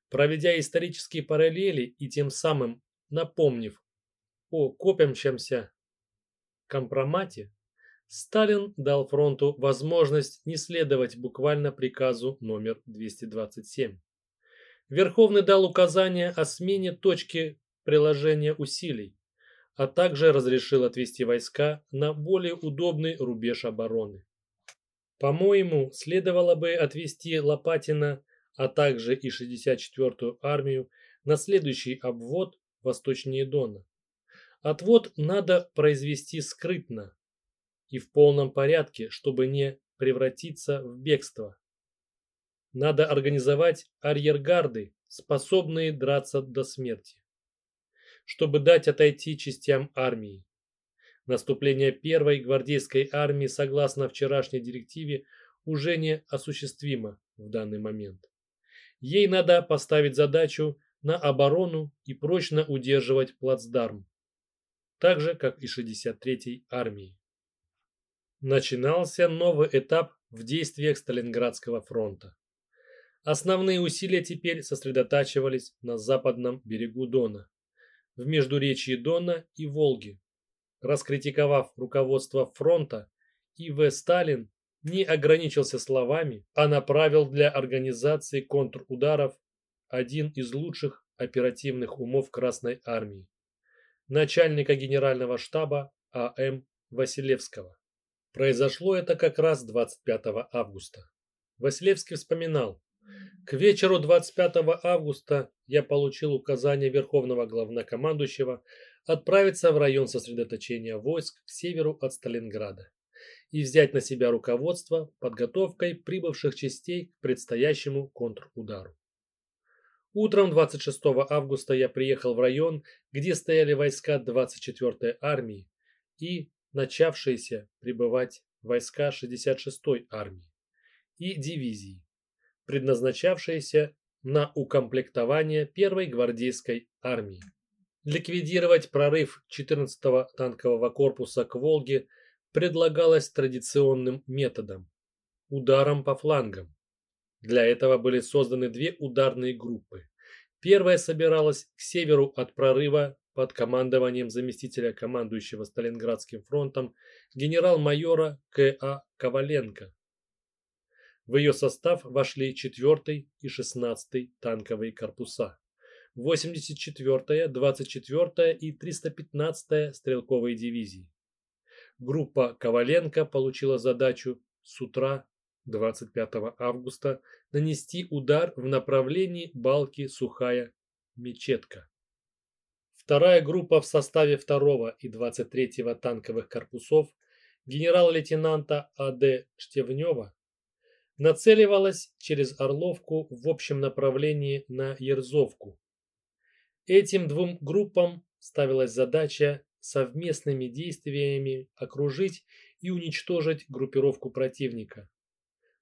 Проведя исторические параллели и тем самым напомнив о копящемся компромате, Сталин дал фронту возможность не следовать буквально приказу номер 227. Верховный дал указание о смене точки приложения усилий, а также разрешил отвести войска на более удобный рубеж обороны. По-моему, следовало бы отвести Лопатина, а также и 64-ю армию на следующий обвод восточнее Дона. Отвод надо произвести скрытно, и в полном порядке, чтобы не превратиться в бегство. Надо организовать арьергарды, способные драться до смерти, чтобы дать отойти частям армии. Наступление первой гвардейской армии, согласно вчерашней директиве, уже не осуществимо в данный момент. Ей надо поставить задачу на оборону и прочно удерживать плацдарм, так же, как и 63-й армии начинался новый этап в действиях Сталинградского фронта. Основные усилия теперь сосредотачивались на западном берегу Дона, в междуречии Дона и Волги. Раскритиковав руководство фронта, И.В. Сталин не ограничился словами, а направил для организации контрударов один из лучших оперативных умов Красной Армии, начальника генерального штаба А.М. Василевского. Произошло это как раз 25 августа. Василевский вспоминал. К вечеру 25 августа я получил указание Верховного Главнокомандующего отправиться в район сосредоточения войск к северу от Сталинграда и взять на себя руководство подготовкой прибывших частей к предстоящему контрудару. Утром 26 августа я приехал в район, где стояли войска 24-й армии и начавшиеся прибывать войска 66-й армии и дивизии, предназначавшиеся на укомплектование первой гвардейской армии. Ликвидировать прорыв 14-го танкового корпуса к Волге предлагалось традиционным методом – ударом по флангам. Для этого были созданы две ударные группы Первая собиралась к северу от прорыва под командованием заместителя командующего Сталинградским фронтом генерал-майора К.А. Коваленко. В ее состав вошли 4 и 16 танковые корпуса, 84-я, 24-я и 315-я стрелковые дивизии. Группа Коваленко получила задачу с утра 25 августа нанести удар в направлении балки Сухая-Мечетка. Вторая группа в составе 2 и 23 танковых корпусов генерал-лейтенанта А.Д. Штевнева нацеливалась через Орловку в общем направлении на Ерзовку. Этим двум группам ставилась задача совместными действиями окружить и уничтожить группировку противника,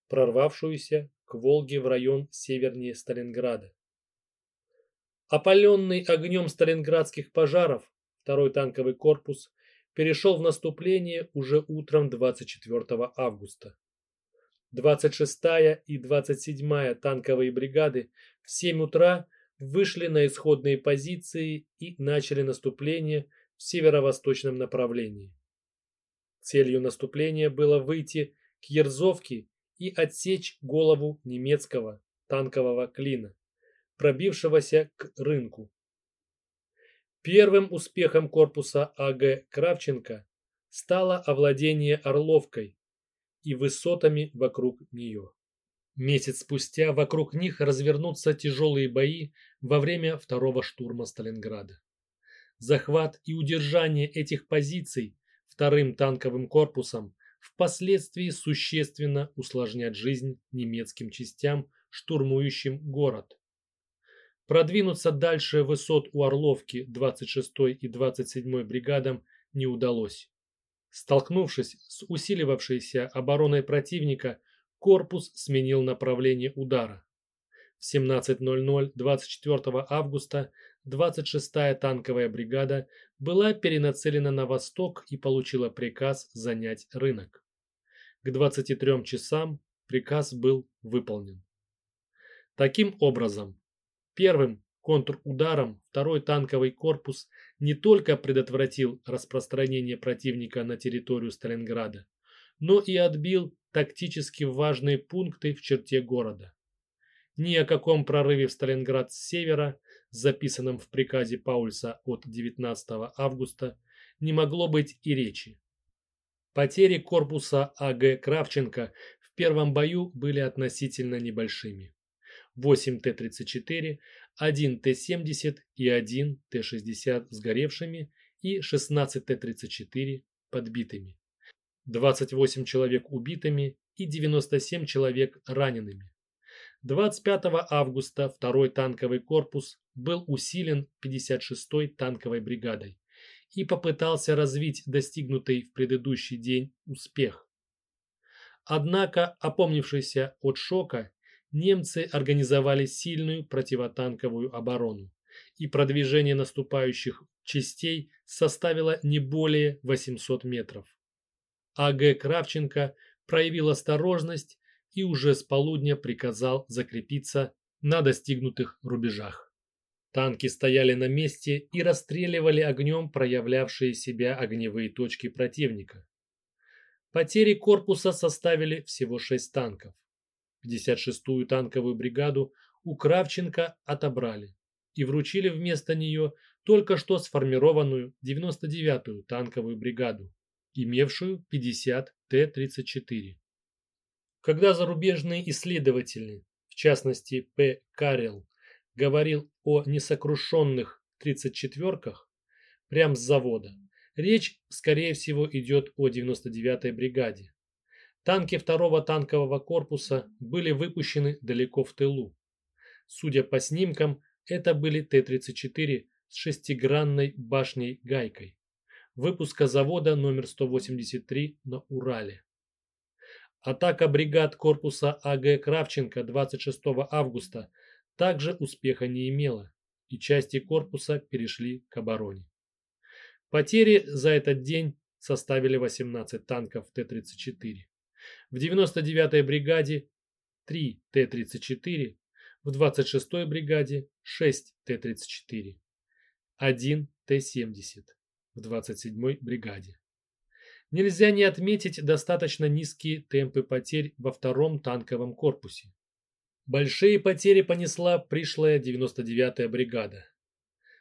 прорвавшуюся к Волге в район севернее Сталинграда. Опаленный огнем сталинградских пожаров, второй танковый корпус перешел в наступление уже утром 24 августа. 26-я и 27-я танковые бригады в 7 утра вышли на исходные позиции и начали наступление северо-восточном направлении. Целью наступления было выйти к Ерзовке и отсечь голову немецкого танкового клина, пробившегося к рынку. Первым успехом корпуса А.Г. Кравченко стало овладение Орловкой и высотами вокруг нее. Месяц спустя вокруг них развернутся тяжелые бои во время второго штурма Сталинграда. Захват и удержание этих позиций вторым танковым корпусом впоследствии существенно усложнят жизнь немецким частям, штурмующим город. Продвинуться дальше высот у Орловки 26-й и 27-й бригадам не удалось. Столкнувшись с усиливавшейся обороной противника, корпус сменил направление удара. В 17.00 24 августа 26-я танковая бригада была перенацелена на восток и получила приказ занять рынок. К 23 часам приказ был выполнен. Таким образом, первым контрударом второй танковый корпус не только предотвратил распространение противника на территорию Сталинграда, но и отбил тактически важные пункты в черте города. Ни о каком прорыве в Сталинград с севера записанном в приказе Паульса от 19 августа, не могло быть и речи. Потери корпуса А.Г. Кравченко в первом бою были относительно небольшими. 8 Т-34, 1 Т-70 и 1 Т-60 сгоревшими и 16 Т-34 подбитыми. 28 человек убитыми и 97 человек ранеными. 25 августа второй танковый корпус был усилен 56-й танковой бригадой и попытался развить достигнутый в предыдущий день успех. Однако, опомнившись от шока, немцы организовали сильную противотанковую оборону, и продвижение наступающих частей составило не более 800 метров. А.Г. Кравченко проявил осторожность и уже с полудня приказал закрепиться на достигнутых рубежах. Танки стояли на месте и расстреливали огнем проявлявшие себя огневые точки противника. Потери корпуса составили всего 6 танков. 56-ю танковую бригаду у Кравченко отобрали и вручили вместо нее только что сформированную 99-ю танковую бригаду, имевшую 50 Т-34. Когда зарубежные исследователи, в частности П. Карел, говорил о несокрушенных 34-ках прямо с завода. Речь, скорее всего, идет о 99-й бригаде. Танки второго танкового корпуса были выпущены далеко в тылу. Судя по снимкам, это были Т-34 с шестигранной башней-гайкой. Выпуска завода номер 183 на Урале. Атака бригад корпуса А.Г. Кравченко 26 августа также успеха не имела, и части корпуса перешли к обороне. Потери за этот день составили 18 танков Т-34. В 99-й бригаде 3 Т-34, в 26-й бригаде 6 Т-34, 1 Т-70 в 27-й бригаде. Нельзя не отметить достаточно низкие темпы потерь во втором танковом корпусе. Большие потери понесла пришлая 99-я бригада.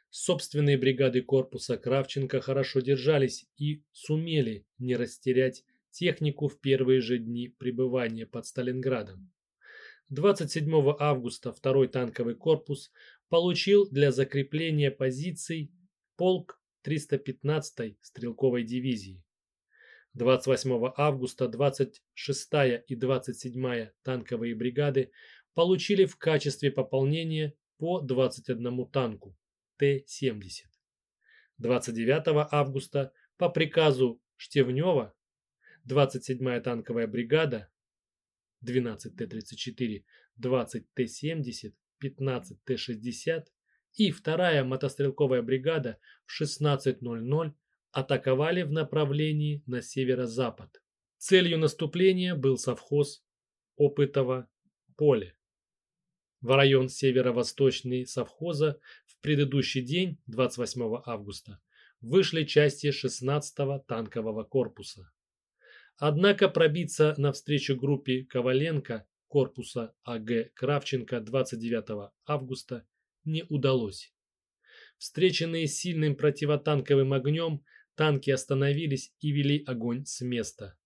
Собственные бригады корпуса Кравченко хорошо держались и сумели не растерять технику в первые же дни пребывания под Сталинградом. 27 августа второй танковый корпус получил для закрепления позиций полк 315-й стрелковой дивизии. 28 августа 26-я и 27-я танковые бригады получили в качестве пополнения по 21 танку Т-70. 29 августа по приказу Штевнева 27-я танковая бригада 12 Т-34, 20 Т-70, 15 Т-60 и 2-я мотострелковая бригада в 16.00 атаковали в направлении на северо-запад. Целью наступления был совхоз Опытово поле. В район северо-восточный совхоза в предыдущий день, 28 августа, вышли части 16-го танкового корпуса. Однако пробиться навстречу группе Коваленко корпуса А.Г. Кравченко 29 августа не удалось. Встреченные сильным противотанковым огнем, танки остановились и вели огонь с места.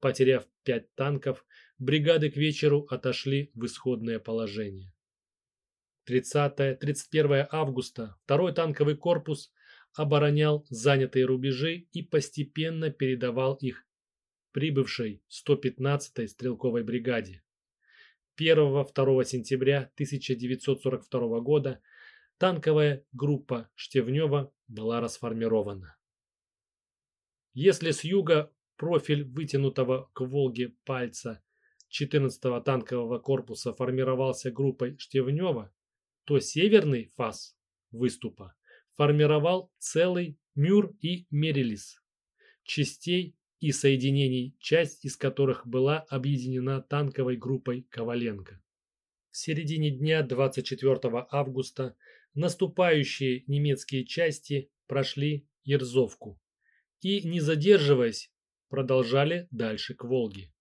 Потеряв пять танков, бригады к вечеру отошли в исходное положение. 30-31 августа второй танковый корпус оборонял занятые рубежи и постепенно передавал их прибывшей 115-й стрелковой бригаде. 1-2 сентября 1942 года танковая группа Штевнева была расформирована. Если с юга профиль вытянутого к Волге пальца 14-го танкового корпуса формировался группой Штевнева, то северный фас выступа формировал целый Мюр и Мерилис частей и соединений, часть из которых была объединена танковой группой Коваленко. В середине дня 24 августа наступающие немецкие части прошли Ерзовку и, не задерживаясь, продолжали дальше к Волге.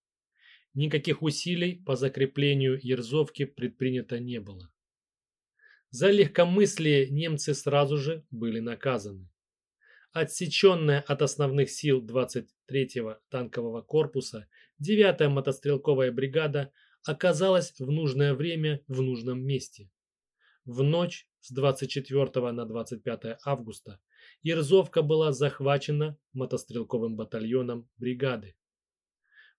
Никаких усилий по закреплению Ерзовки предпринято не было. За легкомыслие немцы сразу же были наказаны. Отсеченная от основных сил 23-го танкового корпуса 9-я мотострелковая бригада оказалась в нужное время в нужном месте. В ночь с 24 на 25 августа Ерзовка была захвачена мотострелковым батальоном бригады.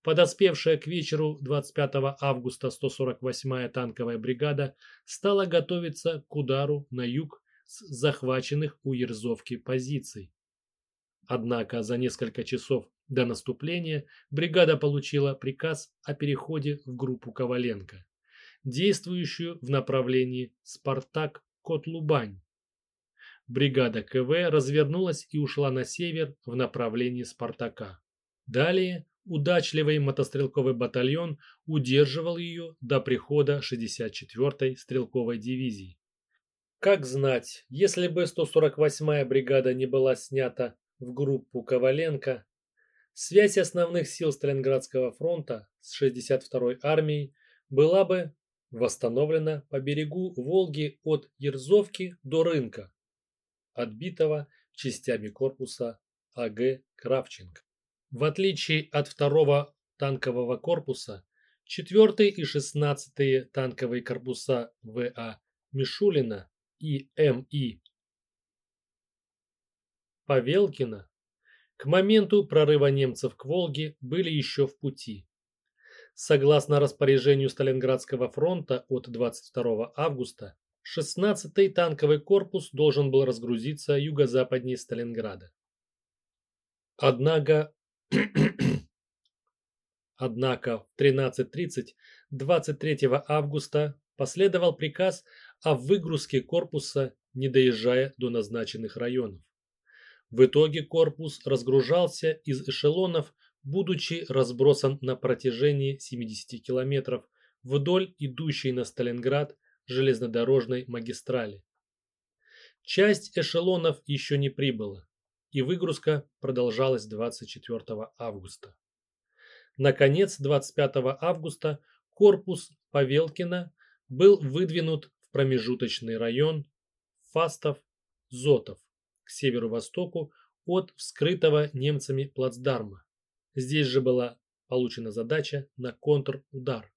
Подоспевшая к вечеру 25 августа 148-я танковая бригада стала готовиться к удару на юг с захваченных у Ерзовки позиций. Однако за несколько часов до наступления бригада получила приказ о переходе в группу Коваленко, действующую в направлении Спартак-Котлубань. Бригада КВ развернулась и ушла на север в направлении Спартака. Далее удачливый мотострелковый батальон удерживал ее до прихода 64-й стрелковой дивизии. Как знать, если бы 148-я бригада не была снята в группу Коваленко, связь основных сил Сталинградского фронта с 62-й армией была бы восстановлена по берегу Волги от Ерзовки до рынка, отбитого частями корпуса А.Г. Кравченко. В отличие от второго танкового корпуса, 4 и 16 танковые корпуса В.А. Мишулина и М.И. Павелкина к моменту прорыва немцев к Волге были еще в пути. Согласно распоряжению Сталинградского фронта от 22 августа, 16-й танковый корпус должен был разгрузиться юго-западнее Сталинграда. Однако, Однако в 13.30 23 августа последовал приказ о выгрузке корпуса, не доезжая до назначенных районов. В итоге корпус разгружался из эшелонов, будучи разбросан на протяжении 70 километров вдоль идущей на Сталинград железнодорожной магистрали. Часть эшелонов еще не прибыла, и выгрузка продолжалась 24 августа. Наконец, 25 августа корпус Павелкина был выдвинут в промежуточный район Фастов-Зотов к северо-востоку от вскрытого немцами плацдарма. Здесь же была получена задача на контрудар.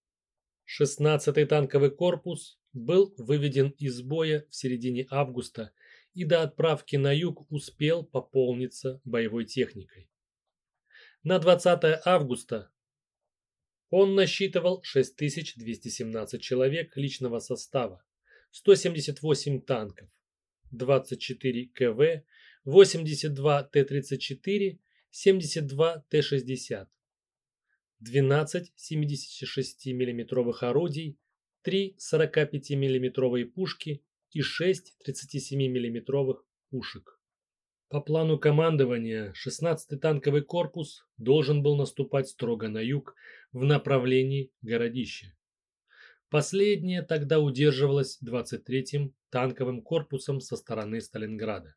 16-й танковый корпус был выведен из боя в середине августа и до отправки на юг успел пополниться боевой техникой. На 20 августа он насчитывал 6217 человек личного состава, 178 танков, 24 КВ, 82 Т-34, 72 Т-60, 12 76 миллиметровых орудий, 3 45 миллиметровые пушки и 6 37 миллиметровых пушек. По плану командования 16-й танковый корпус должен был наступать строго на юг в направлении городища. Последнее тогда удерживалось 23-м танковым корпусом со стороны Сталинграда.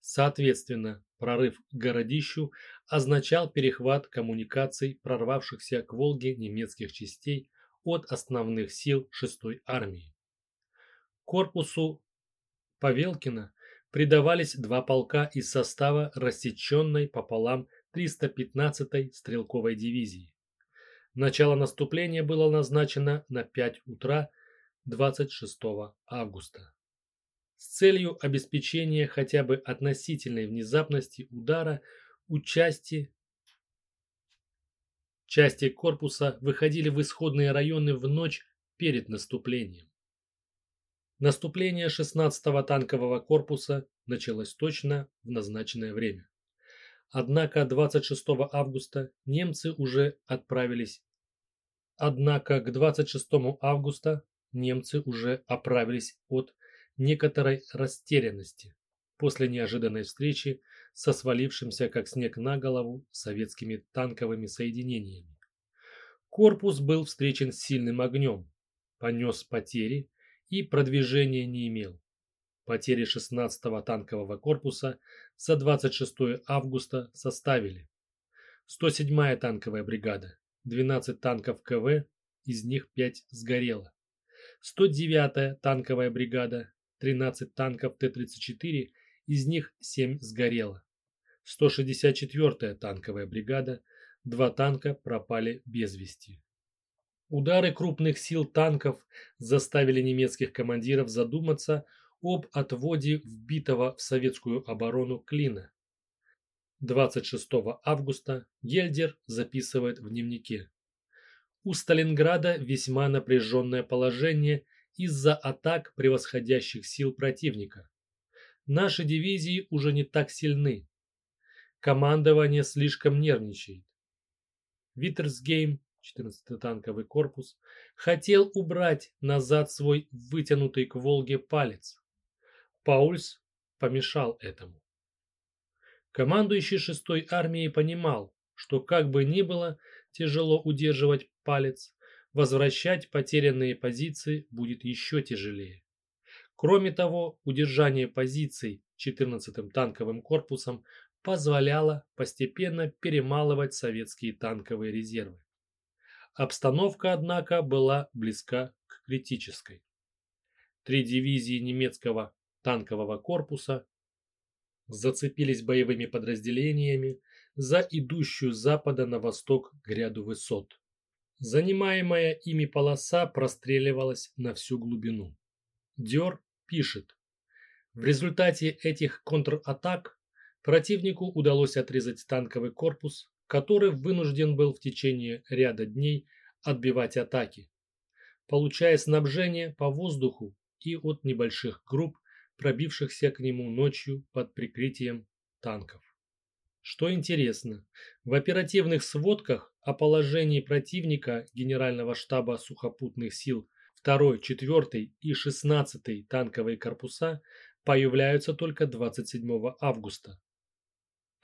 Соответственно, прорыв к городищу означал перехват коммуникаций прорвавшихся к Волге немецких частей от основных сил 6-й армии. Корпусу Павелкина придавались два полка из состава рассеченной пополам 315-й стрелковой дивизии. Начало наступления было назначено на 5 утра 26 августа. С целью обеспечения хотя бы относительной внезапности удара у части части корпуса выходили в исходные районы в ночь перед наступлением. Наступление 16-го танкового корпуса началось точно в назначенное время. Однако 26 августа немцы уже отправились. Однако к 26 августа немцы уже оправились от некоторой растерянности после неожиданной встречи со свалившимся как снег на голову советскими танковыми соединениями. Корпус был встречен сильным огнем, понес потери и продвижения не имел. Потери 16-го танкового корпуса за 26 августа составили 107-я танковая бригада, 12 танков КВ, из них 5 сгорело. 109-я танковая бригада, 13 танков Т-34, из них 7 сгорело. 164-я танковая бригада, 2 танка пропали без вести. Удары крупных сил танков заставили немецких командиров задуматься об отводе вбитого в советскую оборону клина. 26 августа Гельдер записывает в дневнике. У Сталинграда весьма напряженное положение из-за атак превосходящих сил противника. Наши дивизии уже не так сильны. Командование слишком нервничает. Виттерсгейм 14-й танковый корпус, хотел убрать назад свой вытянутый к Волге палец. Паульс помешал этому. Командующий 6-й армией понимал, что как бы ни было тяжело удерживать палец, возвращать потерянные позиции будет еще тяжелее. Кроме того, удержание позиций 14-м танковым корпусом позволяло постепенно перемалывать советские танковые резервы. Обстановка, однако, была близка к критической. Три дивизии немецкого танкового корпуса зацепились боевыми подразделениями за идущую с запада на восток гряду высот. Занимаемая ими полоса простреливалась на всю глубину. Дёр пишет. В результате этих контратак противнику удалось отрезать танковый корпус который вынужден был в течение ряда дней отбивать атаки, получая снабжение по воздуху и от небольших групп, пробившихся к нему ночью под прикрытием танков. Что интересно, в оперативных сводках о положении противника Генерального штаба сухопутных сил 2, 4 и 16 танковые корпуса появляются только 27 августа,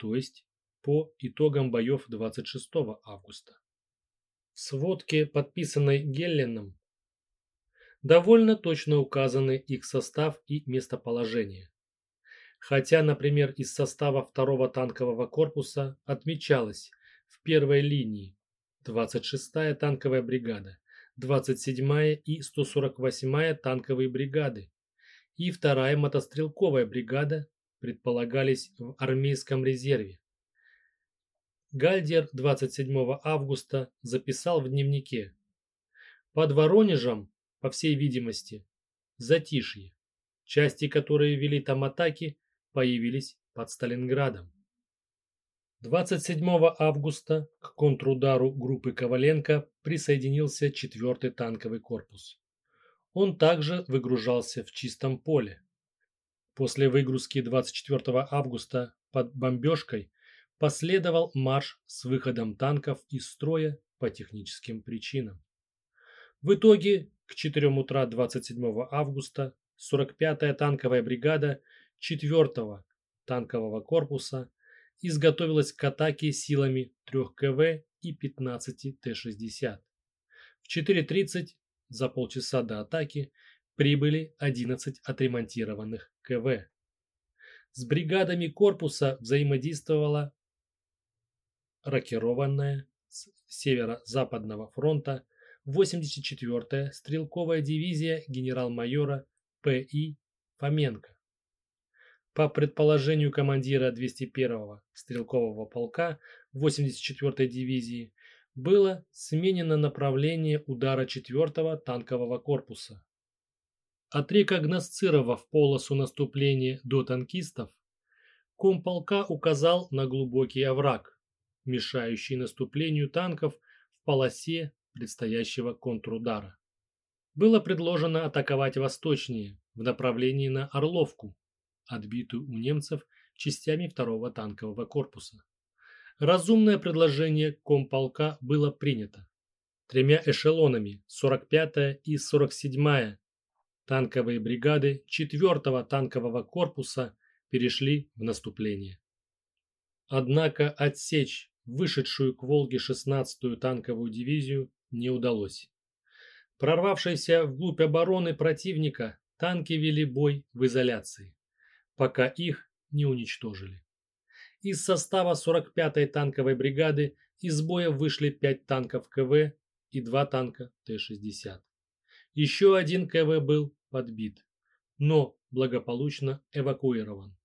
то есть по итогам боев 26 августа. В сводке, подписанной Гелленом, Довольно точно указаны их состав и местоположение. Хотя, например, из состава второго танкового корпуса отмечалось в первой линии 26-я танковая бригада, 27-я и 148-я танковые бригады и вторая мотострелковая бригада предполагались в армейском резерве. Гальдер 27 августа записал в дневнике «Под Воронежем, по всей видимости, затишье. Части, которые вели там атаки, появились под Сталинградом. 27 августа к контрудару группы Коваленко присоединился 4-й танковый корпус. Он также выгружался в чистом поле. После выгрузки 24 августа под бомбежкой последовал марш с выходом танков из строя по техническим причинам. В итоге к 4 утра 27 августа 45-я танковая бригада 4-го танкового корпуса изготовилась к атаке силами 3 КВ и 15 Т-60. В 4.30 за полчаса до атаки прибыли 11 отремонтированных КВ. С бригадами корпуса взаимодействовала рокированная с северо-западного фронта 84-я стрелковая дивизия генерал-майора П.И. Фоменко. По предположению командира 201-го стрелкового полка 84-й дивизии, было сменено направление удара 4-го танкового корпуса. Отрекогносцировав полосу наступления до танкистов, комполка указал на глубокий овраг, мешающий наступлению танков в полосе предстоящего контрудара. Было предложено атаковать восточнее, в направлении на Орловку, отбитую у немцев частями второго танкового корпуса. Разумное предложение комполка было принято. Тремя эшелонами 45-я и 47-я танковые бригады 4-го танкового корпуса перешли в наступление. Однако отсечь вышедшую к Волге 16-ю танковую дивизию не удалось. Прорвавшиеся вглубь обороны противника, танки вели бой в изоляции, пока их не уничтожили. Из состава 45-й танковой бригады из боя вышли 5 танков КВ и 2 танка Т-60. Еще один КВ был подбит, но благополучно эвакуирован.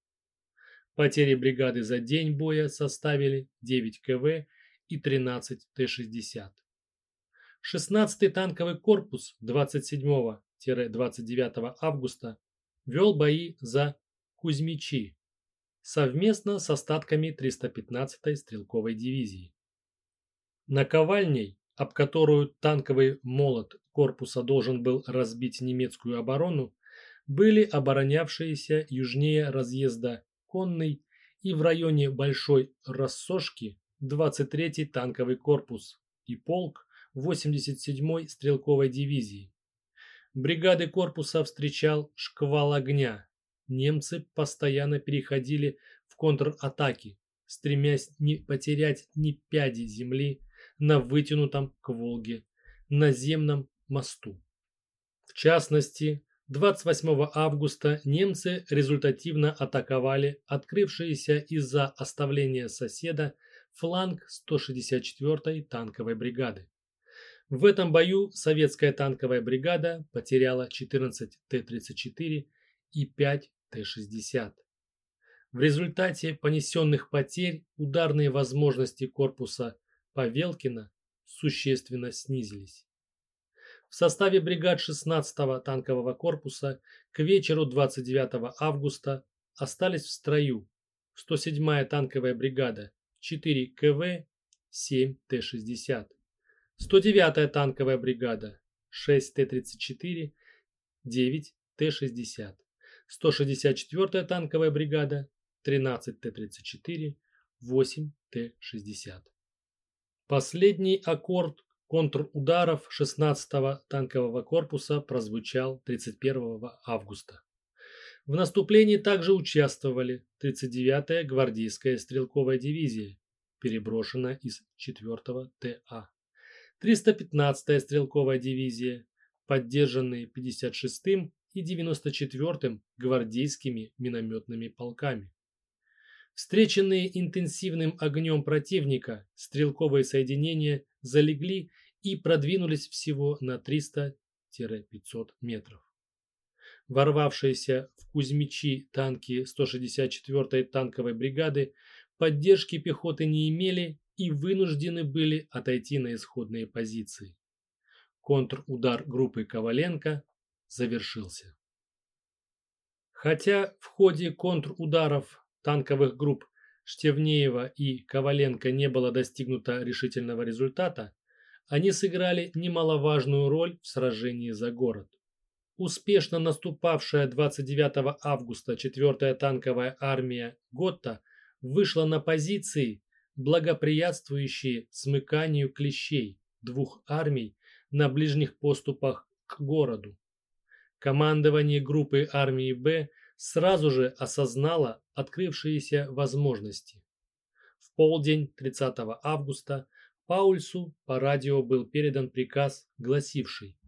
Потери бригады за день боя составили 9 КВ и 13 Т-60. 16-й танковый корпус 27-29 августа вел бои за Кузьмичи совместно с остатками 315-й стрелковой дивизии. Наковальней, об которую танковый молот корпуса должен был разбить немецкую оборону, были оборонявшиеся южнее разъезда Конный и в районе Большой Рассошки 23-й танковый корпус и полк 87-й стрелковой дивизии. Бригады корпуса встречал шквал огня, немцы постоянно переходили в контратаки, стремясь не потерять ни пяди земли на вытянутом к Волге наземном мосту. В частности, 28 августа немцы результативно атаковали открывшиеся из-за оставления соседа фланг 164-й танковой бригады. В этом бою советская танковая бригада потеряла 14 Т-34 и 5 Т-60. В результате понесенных потерь ударные возможности корпуса Павелкина существенно снизились. В составе бригад 16-го танкового корпуса к вечеру 29 августа остались в строю 107-я танковая бригада 4 КВ 7 Т-60, 109-я танковая бригада 6 Т-34, 9 Т-60. 164-я танковая бригада, 13 Т-34, 8 Т-60. Последний аккорд контрударов 16-го танкового корпуса прозвучал 31 августа. В наступлении также участвовали 39-я гвардейская стрелковая дивизия, переброшенная из 4-го ТА, 315-я стрелковая дивизия, поддержанные 56-м и 94-м гвардейскими минометными полками. Встреченные интенсивным огнем противника, стрелковые соединения залегли и продвинулись всего на 300-500 метров. Ворвавшиеся в Кузьмичи танки 164-й танковой бригады поддержки пехоты не имели и вынуждены были отойти на исходные позиции. Контрудар группы Коваленко завершился. Хотя в ходе контрударов танковых групп Штевнеева и Коваленко не было достигнуто решительного результата, они сыграли немаловажную роль в сражении за город. Успешно наступавшая 29 августа 4-я танковая армия Готта вышла на позиции, благоприятствующие смыканию клещей двух армий на ближних поступах к городу. Командование группы армии Б сразу же осознало открывшиеся возможности. В полдень 30 августа Паульсу по радио был передан приказ, гласивший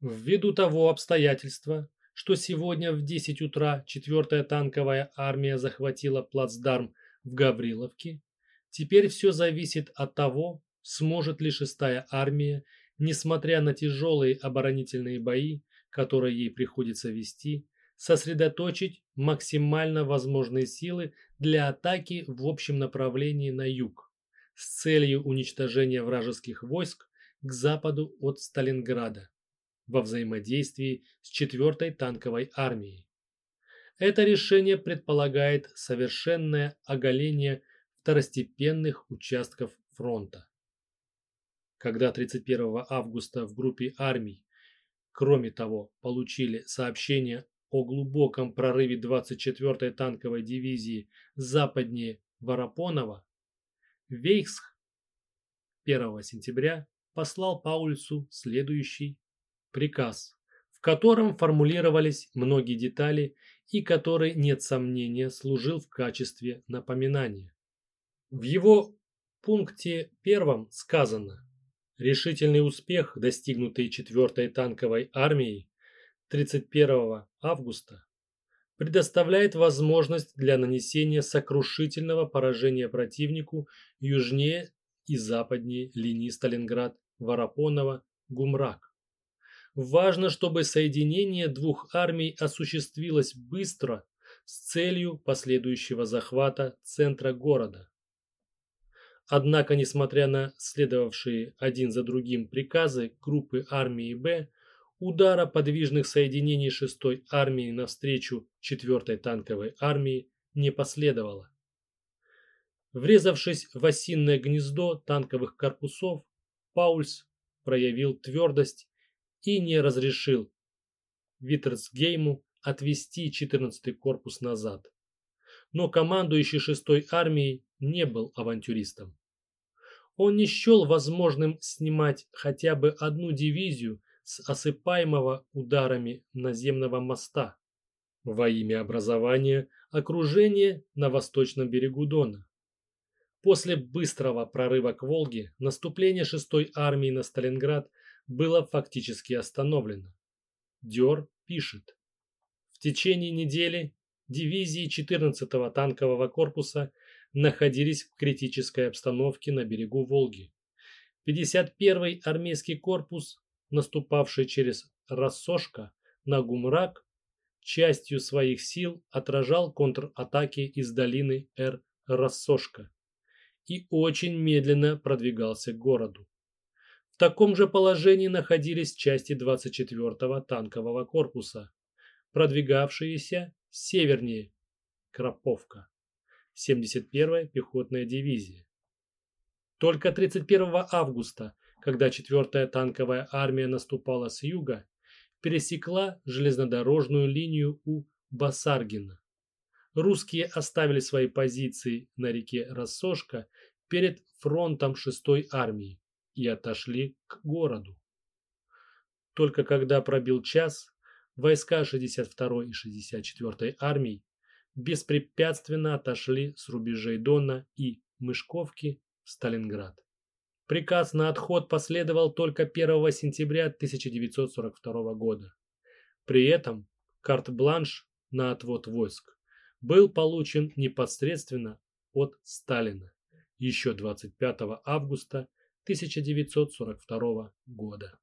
Ввиду того обстоятельства, что сегодня в 10 утра 4-я танковая армия захватила плацдарм в Гавриловке, теперь все зависит от того, сможет ли 6-я армия, несмотря на тяжелые оборонительные бои, которые ей приходится вести, сосредоточить максимально возможные силы для атаки в общем направлении на юг с целью уничтожения вражеских войск к западу от Сталинграда во взаимодействии с 4-й танковой армией. Это решение предполагает совершенное оголение второстепенных участков фронта. Когда 31 августа в группе армий, кроме того, получили сообщение о глубоком прорыве 24-й танковой дивизии западнее Воропонова, Вейхсх 1 сентября послал Паульсу следующий приказ, в котором формулировались многие детали и который, нет сомнения, служил в качестве напоминания. В его пункте первом сказано «Решительный успех, достигнутый 4-й танковой армией 31 августа, предоставляет возможность для нанесения сокрушительного поражения противнику южнее и западнее линии Сталинград-Воропонова-Гумрак. Важно, чтобы соединение двух армий осуществилось быстро с целью последующего захвата центра города. Однако, несмотря на следовавшие один за другим приказы группы армии Б, удара подвижных соединений 6-й армии навстречу 4-й танковой армии не последовало. Врезавшись в осинное гнездо танковых корпусов, Паульс проявил твердость и не разрешил Виттерсгейму отвести 14-й корпус назад. Но командующий 6-й армией не был авантюристом. Он не счел возможным снимать хотя бы одну дивизию с осыпаемого ударами наземного моста во имя образования окружения на восточном берегу Дона. После быстрого прорыва к Волге наступление 6-й армии на Сталинград было фактически остановлено. Дёр пишет. В течение недели дивизии 14-го танкового корпуса находились в критической обстановке на берегу Волги. 51-й армейский корпус, наступавший через Рассошка на Гумрак, частью своих сил отражал контратаки из долины Эр-Рассошка и очень медленно продвигался к городу. В таком же положении находились части 24-го танкового корпуса, продвигавшиеся севернее Краповка, 71-я пехотная дивизия. Только 31 августа, когда 4-я танковая армия наступала с юга, пересекла железнодорожную линию у Басаргина. Русские оставили свои позиции на реке Рассошка перед фронтом 6-й армии и отошли к городу. Только когда пробил час, войска 62-й и 64-й армий беспрепятственно отошли с рубежей Дона и Мышковки в Сталинград. Приказ на отход последовал только 1 сентября 1942 года. При этом карт-бланш на отвод войск был получен непосредственно от Сталина еще 25 августа 1942 года.